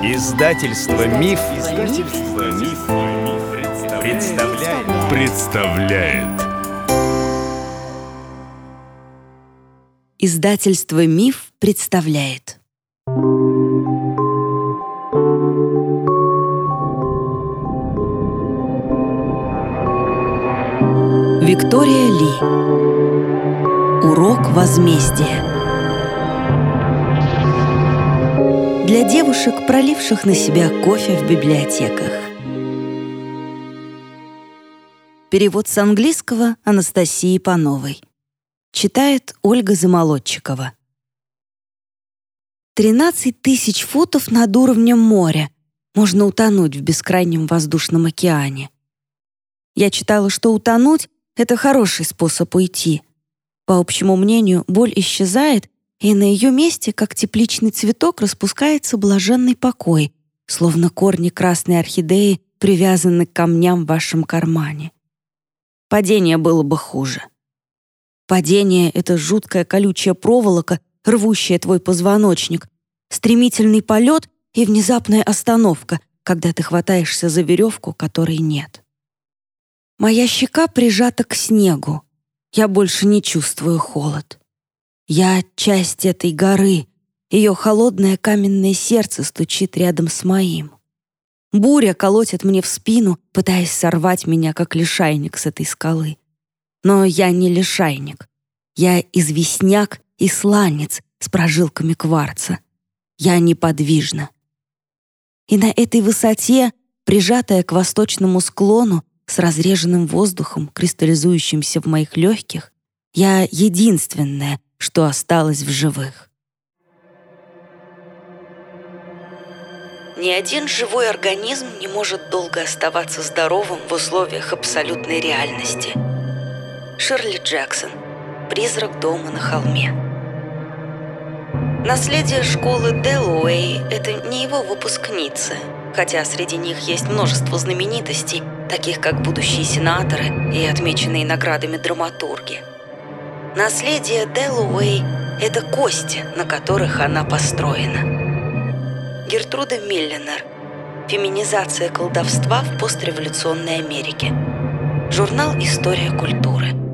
Издательство Миф, Издательство Миф, представляет. представляет. Издательство Миф представляет. Виктория Ли. Урок возмездия. Для девушек, проливших на себя кофе в библиотеках. Перевод с английского Анастасии Пановой. Читает Ольга Замолодчикова. 13 тысяч футов над уровнем моря. Можно утонуть в бескрайнем воздушном океане. Я читала, что утонуть — это хороший способ уйти. По общему мнению, боль исчезает, и на ее месте, как тепличный цветок, распускается блаженный покой, словно корни красной орхидеи привязаны к камням в вашем кармане. Падение было бы хуже. Падение — это жуткая колючая проволока, рвущая твой позвоночник, стремительный полет и внезапная остановка, когда ты хватаешься за веревку, которой нет. Моя щека прижата к снегу. Я больше не чувствую холод. Я часть этой горы. Ее холодное каменное сердце стучит рядом с моим. Буря колотит мне в спину, пытаясь сорвать меня, как лишайник с этой скалы. Но я не лишайник. Я известняк и сланец с прожилками кварца. Я неподвижна. И на этой высоте, прижатая к восточному склону, с разреженным воздухом, кристаллизующимся в моих легких, я единственная, что осталось в живых. Ни один живой организм не может долго оставаться здоровым в условиях абсолютной реальности. Ширли Джексон. Призрак дома на холме. Наследие школы Делуэй – это не его выпускницы, хотя среди них есть множество знаменитостей, таких как будущие сенаторы и отмеченные наградами драматурги – Наследие Делуэй – это кости, на которых она построена. Гертруда Милленер. Феминизация колдовства в постреволюционной Америке. Журнал «История культуры».